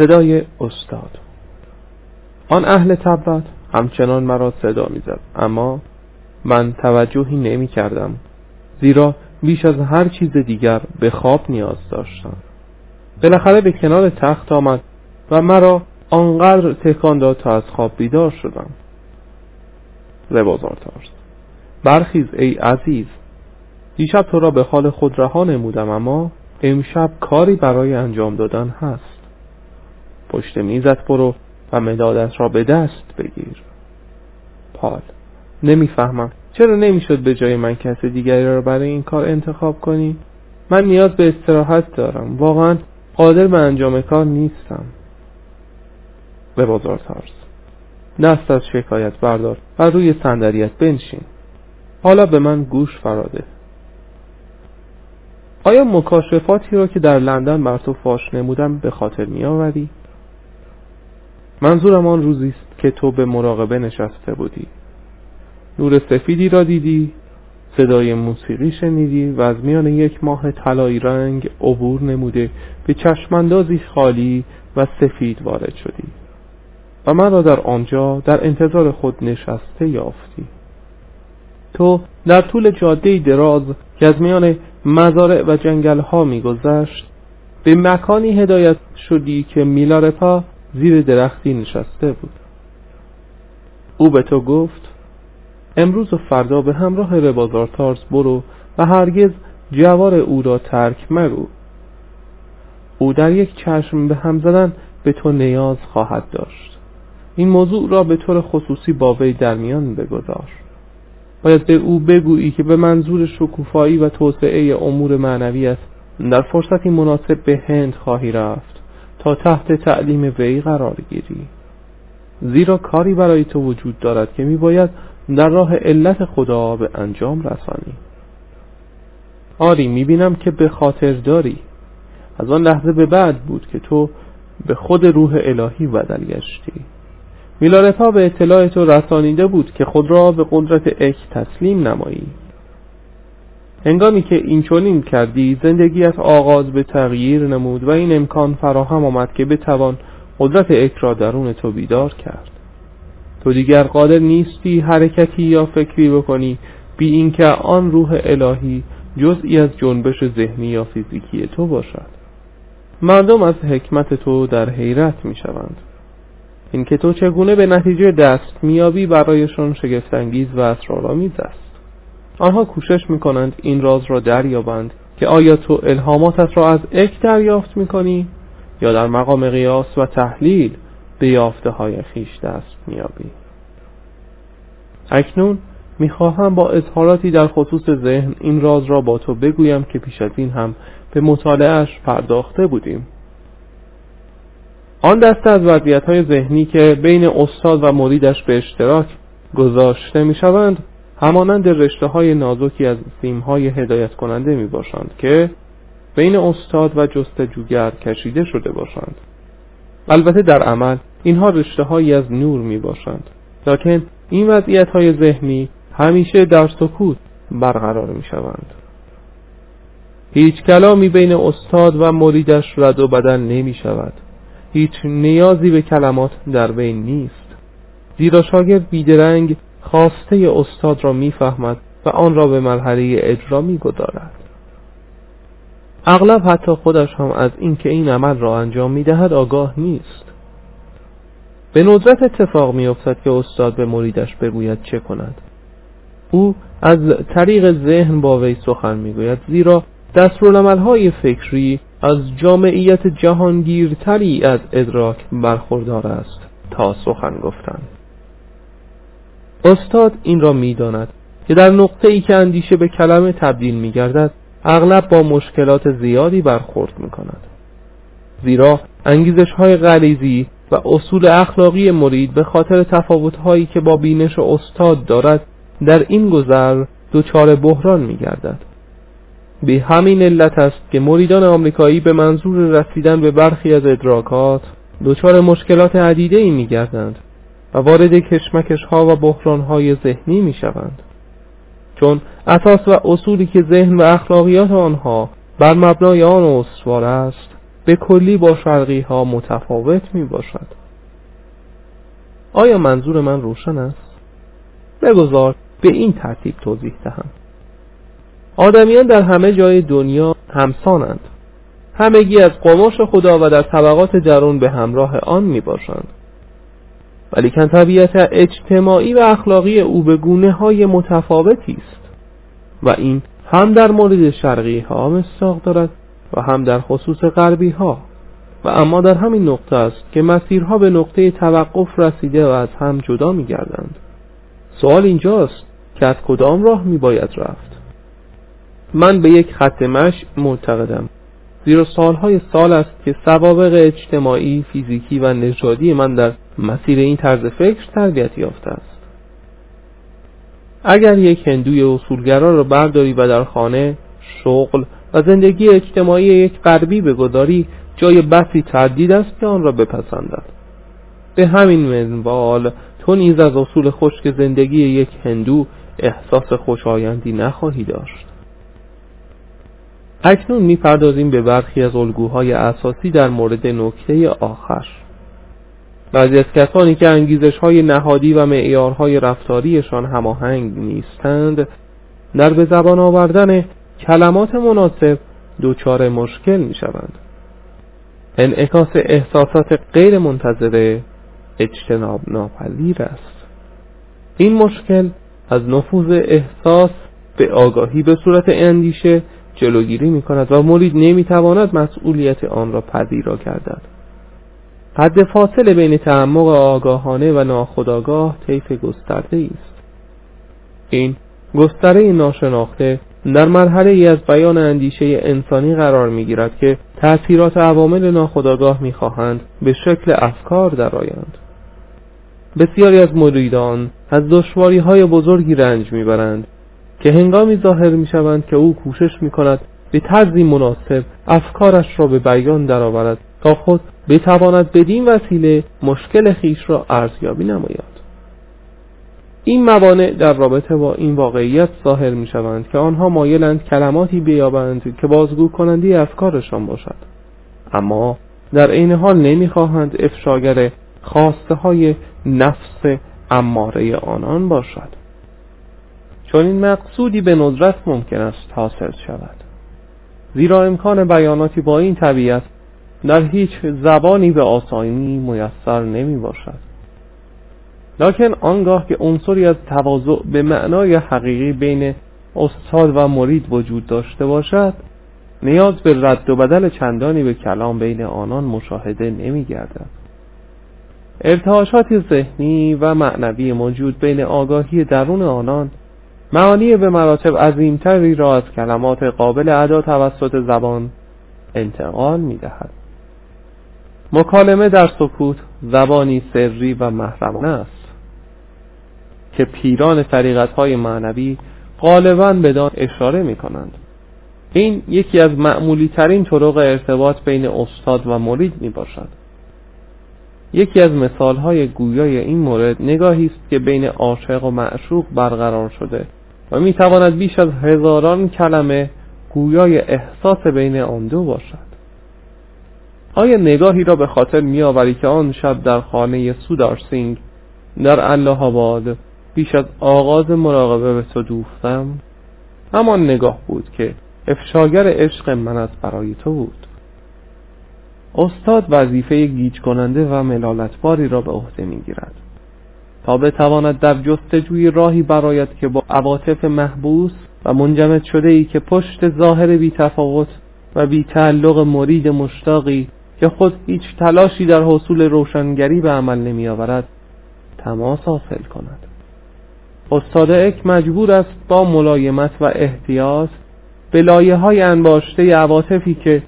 صدای استاد. آن اهل تبت همچنان مرا صدا می‌زد. اما من توجهی نمی کردم زیرا بیش از هر چیز دیگر به خواب نیاز داشتم. بالاخره به کنار تخت آمد و مرا آنقدر تکان داد تا از خواب بیدار شدم. ربازار تارس برخیز ای عزیز دیشب تو را به حال خود رها نمودم اما امشب کاری برای انجام دادن هست. پشت میزت برو و مدادت را به دست بگیر. پال نمی‌فهمم. چرا نمی‌شد به جای من کس دیگری را برای این کار انتخاب کنی؟ من نیاز به استراحت دارم. واقعا قادر به انجام کار نیستم. به بازار تارس دست از شکایت بردار و روی صندلیت بنشین. حالا به من گوش فراده. آیا مکاشفاتی را که در لندن بر تو فاش نمودم به خاطر می آوری؟ منظورم آن روزی است که تو به مراقبه نشسته بودی. نور سفیدی را دیدی صدای موسیقی شنیدی و از میان یک ماه طلایی رنگ عبور نموده به چشماندازی خالی و سفید وارد شدی. و من در آنجا در انتظار خود نشسته یافتی. تو در طول جاده دراز که از میان مزارع و جنگل ها میگذشت به مکانی هدایت شدی که میلارپا زیر درختی نشسته بود. او به تو گفت امروز و فردا به همراه ربازار تارس برو و هرگز جوار او را ترک مگو. او در یک چشم به هم زدن به تو نیاز خواهد داشت. این موضوع را به طور خصوصی با وی در میان بگذار. باید به او بگویی که به منظور شکوفایی و توسعه امور معنوی است در فرصتی مناسب به هند خواهی رفت. تا تحت تعلیم وی قرار گیری. زیرا کاری برای تو وجود دارد که میباید در راه علت خدا به انجام رسانی. آری می‌بینم که به خاطر داری. از آن لحظه به بعد بود که تو به خود روح الهی بدل گشتی. میلارپا به اطلاع تو رسانیده بود که خود را به قدرت اک تسلیم نمایی. هنگامی که این چنین کردی زندگیت آغاز به تغییر نمود و این امکان فراهم آمد که بتوان قدرت اک را درون تو بیدار کرد. تو دیگر قادر نیستی حرکتی یا فکری بکنی بی اینکه آن روح الهی جزئی از جنبش ذهنی یا فیزیکی تو باشد. مردم از حکمت تو در حیرت می شوند اینکه تو چگونه به نتیجه دست میابی برایشان شگفتانگیز و اسرارآمیز است. آنها کوشش می‌کنند این راز را دریابند که آیا تو الهاماتت را از اک دریافت می‌کنی یا در مقام قیاس و تحلیل به یافته های خیش دست میابی اکنون می‌خواهم با اظهاراتی در خصوص ذهن این راز را با تو بگویم که پیش از این هم به مطالعهش پرداخته بودیم. آن دسته از وضعیت های ذهنی که بین استاد و مریدش به اشتراک گذاشته می شوند همانند رشته های نازکی از سیم های هدایت کننده می باشند که بین استاد و جستجوگر کشیده شده باشند. البته در عمل اینها رشته هایی از نور می باشند لکن این وضعیت های ذهنی همیشه در سکوت برقرار می شوند هیچ کلامی بین استاد و مریدش رد و بدن نمی شود هیچ نیازی به کلمات در بین نیست. زیرا شاگرد بیدرنگ خواسته استاد را می‌فهمد و آن را به مرحله اجرا می‌گذارد اغلب حتی خودش هم از اینکه این عمل را انجام می‌دهد آگاه نیست. به ندرت اتفاق میافتد که استاد به مریدش بگوید چه کند. او از طریق ذهن با وی سخن می‌گوید زیرا دستورالعملهای فکری از جامعیت جهانگیرتری از ادراک برخوردار است تا سخن گفتن. استاد این را می‌داند که در نقطه ای که اندیشه به کلمه تبدیل می گردد اغلب با مشکلات زیادی برخورد می کند زیرا انگیزش های غریزی و اصول اخلاقی مرید به خاطر تفاوت هایی که با بینش استاد دارد در این گذر دچار بحران می گردد به همین علت است که مریدان آمریکایی به منظور رسیدن به برخی از ادراکات دچار مشکلات عدیده ای می گردند و وارد کشمکش ها و بحران های ذهنی می شوند چون اساس و اصولی که ذهن و اخلاقیات آنها بر مبنای آن استوار است به کلی با شرقی ها متفاوت می باشد آیا منظور من روشن است؟ بگذار به این ترتیب توضیح دهم. آدمیان در همه جای دنیا همسانند. همگی از قماش خدا و در طبقات درون به همراه آن می باشند ولیکن طبیعت اجتماعی و اخلاقی او به گونه های متفاوتی است. و این هم در مورد شرقی ها مستاق دارد و هم در خصوص غربی ها. و اما در همین نقطه است که مسیرها به نقطه توقف رسیده و از هم جدا می گردند. سوال اینجاست که از کدام راه می باید رفت؟ من به یک خط مش معتقدم. زیرا سالهای سال است که سوابق اجتماعی، فیزیکی و نژادی من در مسیر این طرز فکر تربیت یافته است. اگر یک هندوی اصولگرا را برداری و در خانه، شغل و زندگی اجتماعی یک غربی بگذاری جای بسی تردید است که آن را بپسندد. به همین منوال تو نیز از اصول خشک زندگی یک هندو احساس خوشایندی نخواهی داشت. اکنون می‌پردازیم به برخی از الگوهای اساسی در مورد نکته آخر. بعضی از کسانی که انگیزش های نهادی و معیارهای رفتاریشان هماهنگ نیستند در به زبان آوردن کلمات مناسب دچار مشکل می شوند انعکاس احساسات غیر منتظره اجتناب ناپذیر است. این مشکل از نفوذ احساس به آگاهی به صورت اندیشه جلوگیری می کند و مرید نمی تواند مسئولیت آن را پذیرا گردد. حد فاصله بین تعمق آگاهانه و ناخودآگاه طیف گسترده است این گستره ناشناخته در مرحله ای از بیان اندیشه انسانی قرار می گیرد که تأثیرات عوامل ناخودآگاه می خواهند به شکل افکار درآیند. بسیاری از مریدان از دشواری های بزرگی رنج می‌برند که هنگامی ظاهر می شوند که او کوشش می کند به طرزی مناسب افکارش را به بیان درآورد تا خود بتواند بدین وسیله مشکل خیش را ارزیابی نماید. این موانع در رابطه با این واقعیت ظاهر می شوند که آنها مایلند کلماتی بیابند که بازگو کنندی افکارشان باشد. اما در عین حال نمی‌خواهند افشاگر خواسته های نفس اماره آنان باشد. چون این مقصودی به ندرت ممکن است حاصل شود. زیرا امکان بیاناتی با این طبیعت در هیچ زبانی به آسانی میسر نمی باشد. لکن آنگاه که عنصری از تواضع به معنای حقیقی بین استاد و مرید وجود داشته باشد نیاز به رد و بدل چندانی به کلام بین آنان مشاهده نمی گردد. ارتعاشات ذهنی و معنوی موجود بین آگاهی درون آنان معانی به مراتب عظیمتری را از کلمات قابل ادا توسط زبان انتقال می دهد. مکالمه در سکوت زبانی سری و محرمانه است که پیران طریقت های معنوی غالبا بدان اشاره می کنند این یکی از معمولی ترین طرق ارتباط بین استاد و مرید می باشد یکی از مثال های گویای این مورد نگاهی است که بین عاشق و معشوق برقرار شده و می تواند بیش از هزاران کلمه گویای احساس بین آن دو باشد. آیا نگاهی را به خاطر می آوری که آن شب در خانه سودار سینگ در الله آباد پیش از آغاز مراقبه به تو دوختم؟ همان نگاه بود که افشاگر عشق من از برای تو بود. استاد وظیفه گیج کننده و ملالتباری را به عهده می‌گیرد. تا بتواند در جستجوی راهی برایت که با عواطف محبوس و منجمد شده ای که پشت ظاهر بی تفاوت و بی تعلق مرید مشتاقی که خود هیچ تلاشی در حصول روشنگری به عمل نمی آورد تماس حاصل کند. استاد اک مجبور است با ملایمت و احتیاط به لایه های انباشته عواطفی که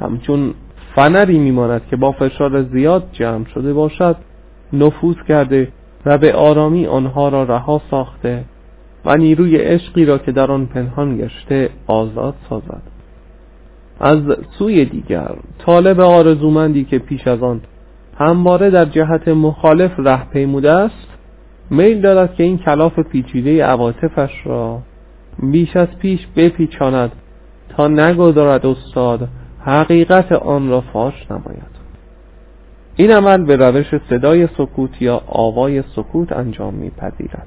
همچون فنری میماند که با فشار زیاد جمع شده باشد نفوذ کرده و به آرامی آنها را رها ساخته و نیروی عشقی را که در آن پنهان گشته آزاد سازد. از سوی دیگر طالب آرزومندی که پیش از آن همواره در جهت مخالف ره پیموده است میل دارد که این کلاف پیچیده عواطفش را بیش از پیش بپیچاند تا نگذارد استاد حقیقت آن را فاش نماید. این عمل به روش صدای سکوت یا آوای سکوت انجام میپذیرد.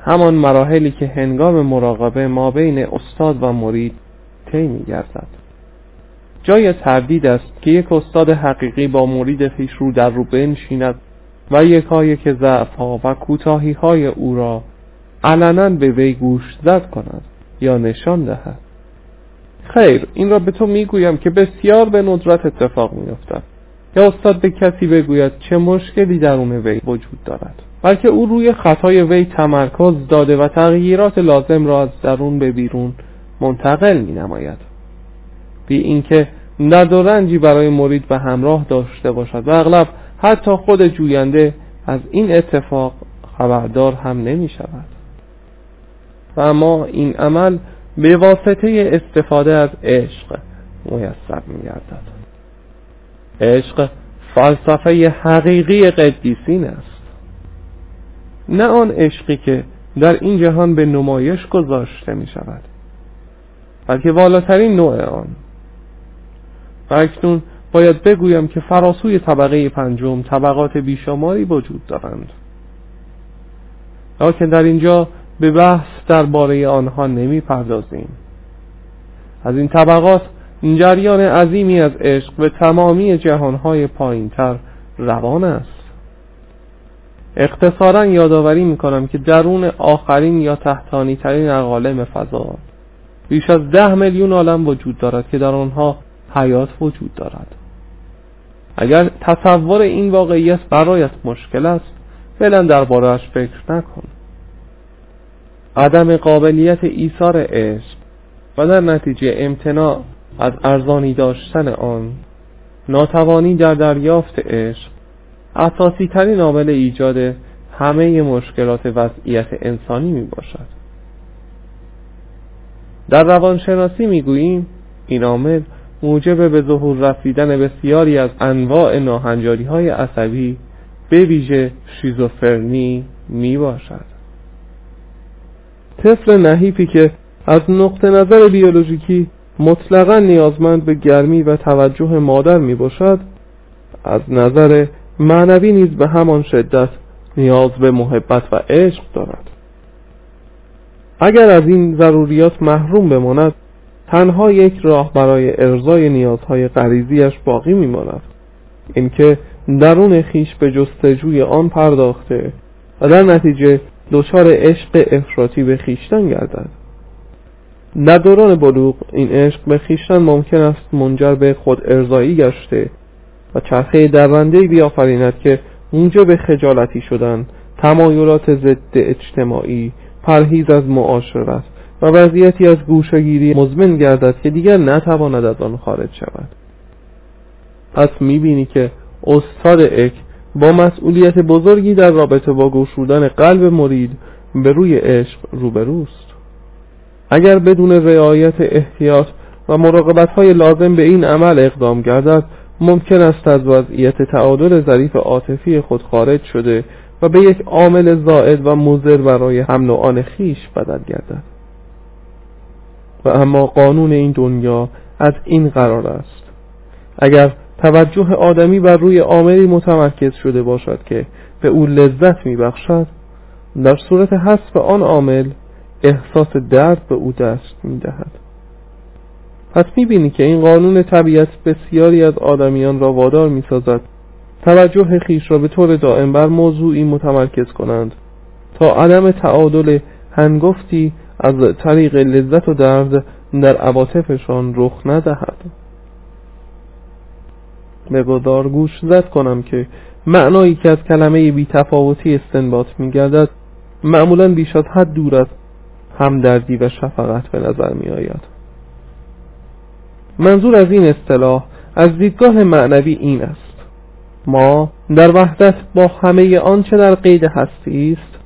همان مراحلی که هنگام مراقبه ما بین استاد و مرید طی میگردد. جای تردید است که یک استاد حقیقی با مرید خویش رو در رو بنشیند و یکایک ضعفها و کوتاهی های او را علنا به وی گوش زد کند یا نشان دهد. خیر این را به تو می‌گویم که بسیار به ندرت اتفاق میافتد. یا استاد به کسی بگوید چه مشکلی درون وی وجود دارد. بلکه او روی خطای وی تمرکز داده و تغییرات لازم را از درون به بیرون منتقل می نماید. بی اینکه درد و رنجی برای مرید به همراه داشته باشد. و اغلب حتی خود جوینده از این اتفاق خبردار هم نمی شود. و اما این عمل به واسطه استفاده از عشق میسر می گردد. عشق فلسفه حقیقی قدیسین است. نه آن عشقی که در این جهان به نمایش گذاشته می شود. بلکه والاترین نوع آن. و اکنون باید بگویم که فراسوی طبقه پنجم طبقات بیشماری وجود دارند. لکن در اینجا به بحث درباره آنها نمی پردازیم از این طبقات جریان عظیمی از عشق به تمامی جهانهای پایینتر روان است. اختصارا یادآوری می کنم که درون آخرین یا تحتانی ترین اقالم فضا بیش از ده میلیون عالم وجود دارد که در آنها حیات وجود دارد. اگر تصور این واقعیت برایت مشکل است فعلا دربارهاش فکر نکن. عدم قابلیت ایثار عشق و در نتیجه امتناع از ارزانی داشتن آن ناتوانی در دریافت عشق اساسی ترین عامل ایجاد همه مشکلات وضعیت انسانی می باشد در روانشناسی می گوییم این عامل موجب به ظهور رسیدن بسیاری از انواع ناهنجاری های عصبی به ویژه شیزوفرنی می باشد طفل نحیفی که از نقطه نظر بیولوژیکی مطلقا نیازمند به گرمی و توجه مادر می باشد از نظر معنوی نیز به همان شدت نیاز به محبت و عشق دارد. اگر از این ضروریات محروم بماند تنها یک راه برای ارزای نیازهای غریزیش باقی میماند. اینکه درون خیش به جستجوی آن پرداخته و در نتیجه دچار عشق افراطی به خیشتن گردد. در دوران بلوغ این عشق به خیشتن ممکن است منجر به خود ارزایی گشته و چرخه درنده بیافریند که به خجالتی شدن تمایلات ضد اجتماعی پرهیز از معاشرت و وضعیتی از گوشگیری مزمن گردد که دیگر نتواند از آن خارج شود. پس می‌بینی که استاد اک با مسئولیت بزرگی در رابطه با گشودن قلب مرید به روی عشق روبروست. اگر بدون رعایت احتیاط و مراقبت های لازم به این عمل اقدام گردد ممکن است از وضعیت تعادل ظریف عاطفی خود خارج شده و به یک عامل زائد و مضر برای هم نوعان خیش بدل گردد. و اما قانون این دنیا از این قرار است. اگر توجه آدمی بر روی عاملی متمرکز شده باشد که به او لذت میبخشد در صورت حذف آن عامل احساس درد به او دست می‌دهد. پس می‌بینی که این قانون طبیعت بسیاری از آدمیان را وادار می‌سازد توجه خیش را به طور دائم بر موضوعی متمرکز کنند. تا عدم تعادل هنگفتی از طریق لذت و درد در عواطفشان رخ ندهد. بگذار گوش زد کنم که معنایی که از کلمه بیتفاوتی استنباط میگردد معمولا بیش از حد دور از همدردی و شفقت به نظر می آید منظور از این اصطلاح از دیدگاه معنوی این است. ما در وحدت با همه آنچه در قید هستی است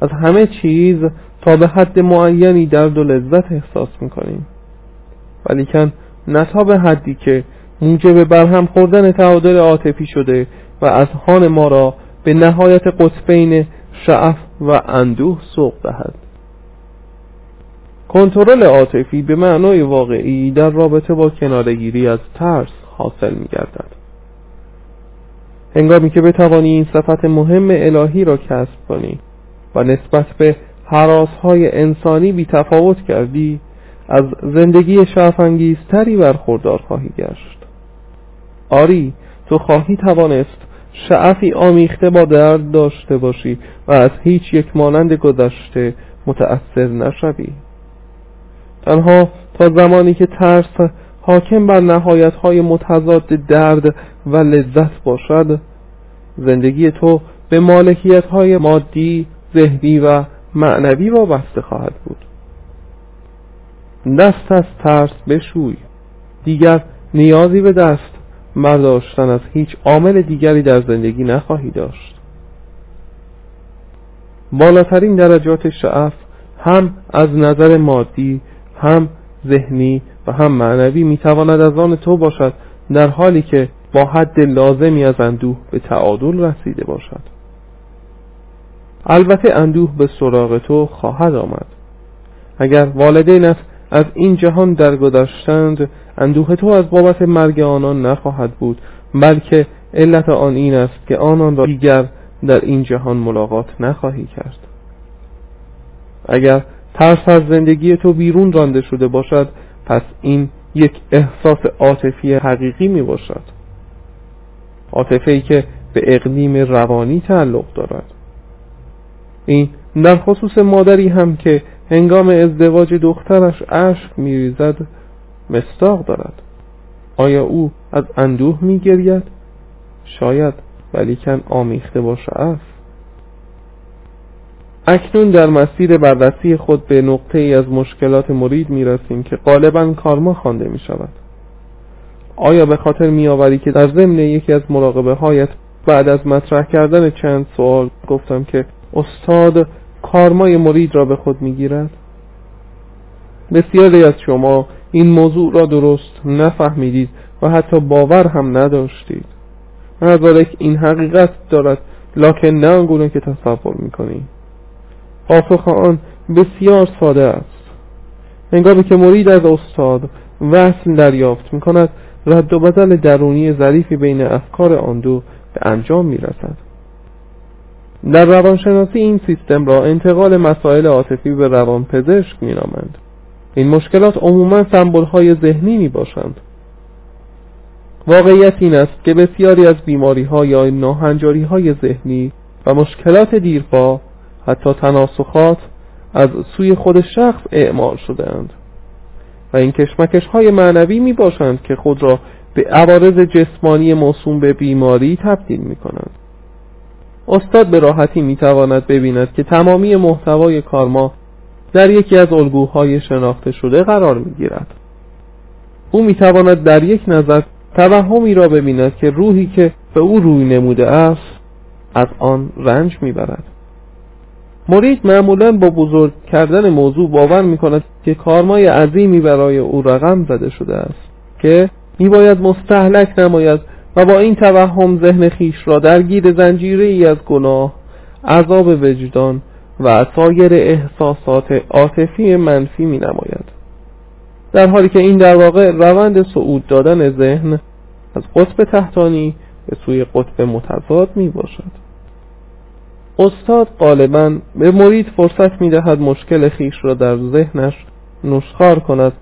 از همه چیز تا به حد معینی درد و لذت احساس می‌کنیم. ولیکن نه تا به حدی که موجب برهم خوردن تعادل عاطفی شده و از هان ما را به نهایت قطبین شعف و اندوه سوق دهد. کنترل عاطفی به معنای واقعی در رابطه با کنارگیری از ترس حاصل می گردد هنگامی که بتوانی این صفت مهم الهی را کسب کنی و نسبت به حراس های انسانی بی تفاوت کردی از زندگی شرفانگیزتری برخوردار خواهی گشت. آری تو خواهی توانست شعفی آمیخته با درد داشته باشی و از هیچ یک مانند گذشته متأثر نشوی. تنها تا زمانی که ترس حاکم بر نهایت های متضاد درد و لذت باشد. زندگی تو به مالکیت های مادی، ذهنی و معنوی وابسته خواهد بود. دست از ترس بشوی. دیگر نیازی به دست برداشتن از هیچ عامل دیگری در زندگی نخواهی داشت. بالاترین درجات شعف هم از نظر مادی هم ذهنی و هم معنوی می‌تواند از آن تو باشد در حالی که با حد لازمی از اندوه به تعادل رسیده باشد. البته اندوه به سراغ تو خواهد آمد. اگر والدینت از این جهان درگذشتند اندوه تو از بابت مرگ آنان نخواهد بود بلکه علت آن این است که آنان را دیگر در این جهان ملاقات نخواهی کرد. اگر ترس از زندگی تو بیرون رانده شده باشد پس این یک احساس عاطفی حقیقی می باشد. عاطفه ای که به اقلیم روانی تعلق دارد. این در خصوص مادری هم که هنگام ازدواج دخترش اشک میریزد مستاق دارد. آیا او از اندوه میگرید شاید ولیکن آمیخته با شعف. اکنون در مسیر بررسی خود به نقطه ای از مشکلات مرید می رسیم که غالبا کارما خوانده می شود آیا به خاطر می آوری که در ضمن یکی از مراقبه هایت بعد از مطرح کردن چند سوال گفتم که استاد کارمای مرید را به خود می گیرد بسیاری از شما این موضوع را درست نفهمیدید و حتی باور هم نداشتید. مدارک این حقیقت دارد لکن نه آنگونه که تصور می‌کنید پاسخ آن بسیار ساده است. هنگامی که مرید از استاد وصل دریافت می‌کند رد و بدل درونی ظریفی بین افکار آن دو به انجام می‌رسد. در روانشناسی این سیستم را انتقال مسائل عاطفی به روانپزشک مینامند. این مشکلات عموما سمبل های ذهنی می باشند واقعیت این است که بسیاری از بیماری ها یا ناهنجاری ذهنی و مشکلات دیرپا حتی تناسخات از سوی خود شخص اعمال شدهاند. و این کشمکش های معنوی می باشند که خود را به عوارض جسمانی موسوم به بیماری تبدیل می کنند استاد به راحتی می تواند ببیند که تمامی محتوای کارما در یکی از الگوهای شناخته شده قرار می گیرد او می تواند در یک نظر توهمی را ببیند که روحی که به او روی نموده است از آن رنج می برد مرید معمولا با بزرگ کردن موضوع باور می کند که کارمای عظیمی برای او رقم زده شده است که می باید مستحلک نماید و با این توهم ذهن خیش را درگیر زنجیره ای از گناه عذاب وجدان و سایر احساسات عاطفی منفی می نماید در حالی که این در واقع روند صعود دادن ذهن از قطب تحتانی به سوی قطب متضاد می باشد استاد غالبا به مرید فرصت می دهد مشکل خیش را در ذهنش نشخار کند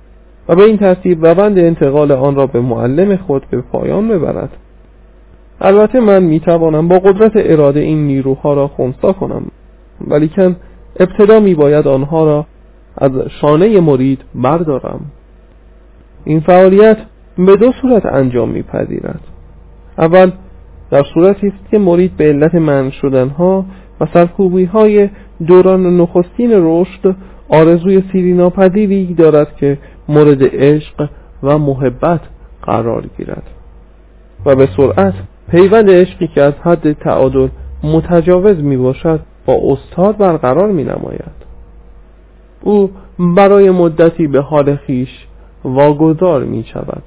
و به این ترتیب روند انتقال آن را به معلم خود به پایان ببرد. البته من می توانم با قدرت اراده این نیروها را خونسا کنم ولیکن ابتدا می باید آنها را از شانه مرید بردارم. این فعالیت به دو صورت انجام می پذیرد اول در صورتی است که مرید به علت من شدنها و سرکوبی های دوران نخستین رشد آرزوی سیری ناپذیری دارد که مورد عشق و محبت قرار گیرد. و به سرعت پیوند عشقی که از حد تعادل متجاوز می باشد با استاد برقرار می نماید او برای مدتی به حال خیش واگذار می شود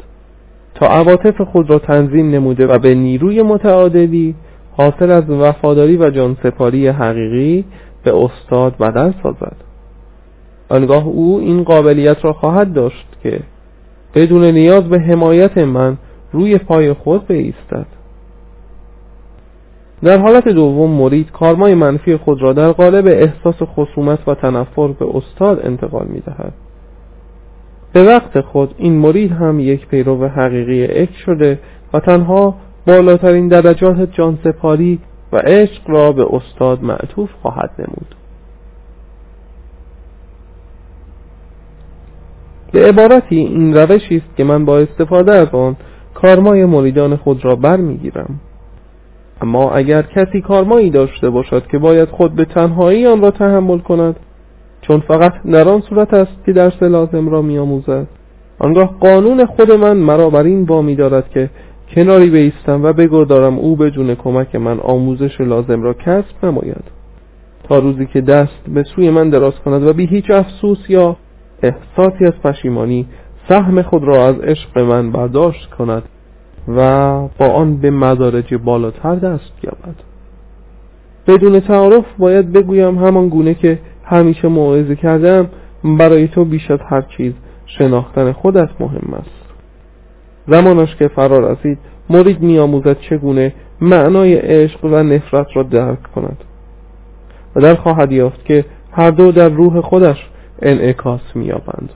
تا عواطف خود را تنظیم نموده و به نیروی متعادلی حاصل از وفاداری و جانسپاری حقیقی به استاد بدل سازد. آنگاه او این قابلیت را خواهد داشت که بدون نیاز به حمایت من روی پای خود بایستد در حالت دوم مرید کارمای منفی خود را در قالب احساس خصومت و تنفر به استاد انتقال می دهد به وقت خود این مرید هم یک پیرو حقیقی اک شده و تنها بالاترین درجات جانسپاری و عشق را به استاد معطوف خواهد نمود. به عبارتی این روشی است که من با استفاده از آن کارمای مریدان خود را برمیگیرم. اما اگر کسی کارمایی داشته باشد که باید خود به تنهایی آن را تحمل کند چون فقط در آن صورت است که درس لازم را میآموزد آنگاه قانون خود من مرا بر این وامی دارد که کناری بیستم و بگذارم او بدون کمک من آموزش لازم را کسب نماید. تا روزی که دست به سوی من دراز کند و بی هیچ افسوس یا احساسی از پشیمانی سهم خود را از عشق من برداشت کند و با آن به مدارج بالاتر دست یابد. بدون تعارف باید بگویم همان گونه که همیشه موعظه کردم برای تو بیش از هر چیز شناختن خودت مهم است. زمانش که فرا رسید مرید میآموزد چگونه معنای عشق و نفرت را درک کند. و در خواهد یافت که هر دو در روح خودش انعکاس مییابند.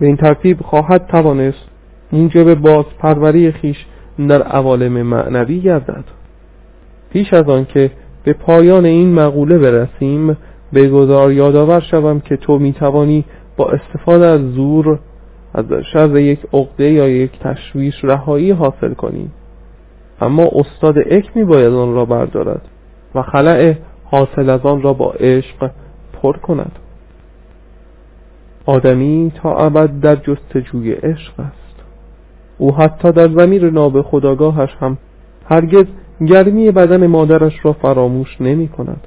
به این ترتیب خواهد توانست موجب باز پروری خیش در عوالم معنوی گردد. پیش از آن که به پایان این مقوله برسیم بگذار یادآور شوم که تو می‌توانی با استفاده از زور از شر یک عقده یا یک تشویش رهایی حاصل کنی. اما استاد اک باید آن را بردارد و خلع حاصل از آن را با عشق پر کند. آدمی تا ابد در جستجوی عشق است. او حتی در زمیر ناب خداگاهش هم هرگز گرمی بدن مادرش را فراموش نمی کند.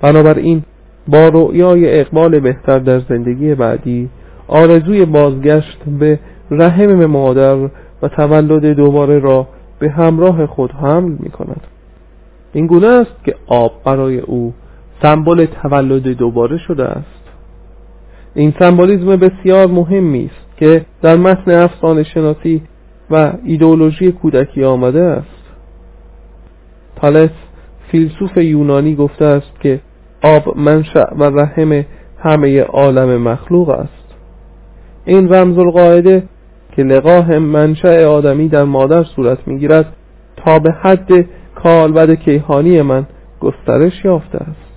بنابراین با رؤیای اقبال بهتر در زندگی بعدی آرزوی بازگشت به رحم مادر و تولد دوباره را به همراه خود حمل می کند این گونه است که آب برای او سمبل تولد دوباره شده است. این سمبولیزم بسیار مهمی است که در متن افسانه شناسی و ایدئولوژی کودکی آمده است. تالس فیلسوف یونانی گفته است که آب منشأ و رحم همه عالم مخلوق است. این رمز القاعده که لقاه منشأ آدمی در مادر صورت می‌گیرد تا به حد کالبد کیهانی من گسترش یافته است.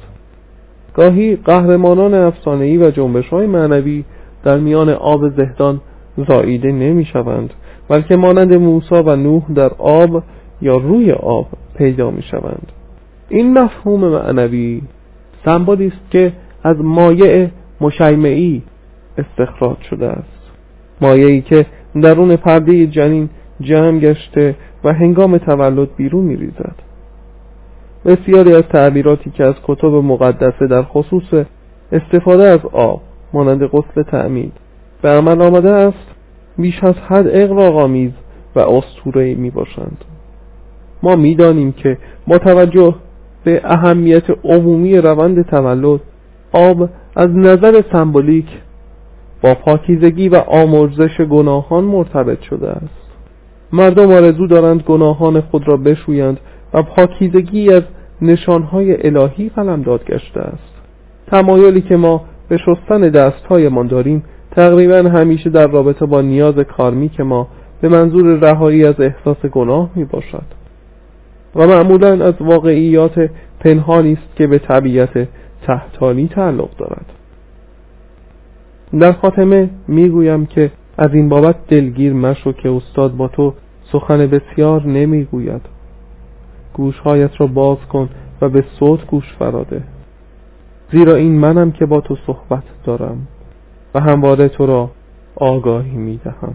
گاهی قهرمانان افسانه‌ای و جنبش های معنوی در میان آب زهدان زاییده نمی شوند بلکه مانند موسی و نوح در آب یا روی آب پیدا می شوند این مفهوم معنوی سمبولی است که از مایع مشیمعی استخراج شده است. مایعی که درون پرده جنین جمع گشته و هنگام تولد بیرون می ریزد بسیاری از تعبیراتی که از کتب مقدسه در خصوص استفاده از آب مانند غسل تعمید به عمل آمده است بیش از حد اقراقآمیز و اسطوره‌ای می باشند ما می‌دانیم که با توجه به اهمیت عمومی روند تولد آب از نظر سمبولیک با پاکیزگی و آمرزش گناهان مرتبط شده است. مردم آرزو دارند گناهان خود را بشویند و پاکیزگی از نشانهای الهی داد گشته است. تمایلی که ما به شستن دستهایمان داریم تقریبا همیشه در رابطه با نیاز کارمی که ما به منظور رهایی از احساس گناه می باشد. و معمولا از واقعیات پنهانی است که به طبیعت تحتانی تعلق دارد. در خاتمه می‌گویم که از این بابت دلگیر مشو که استاد با تو سخن بسیار نمی‌گوید. گوشهایت را باز کن و به صوت گوش فراده. زیرا این منم که با تو صحبت دارم و همواره تو را آگاهی می‌دهم.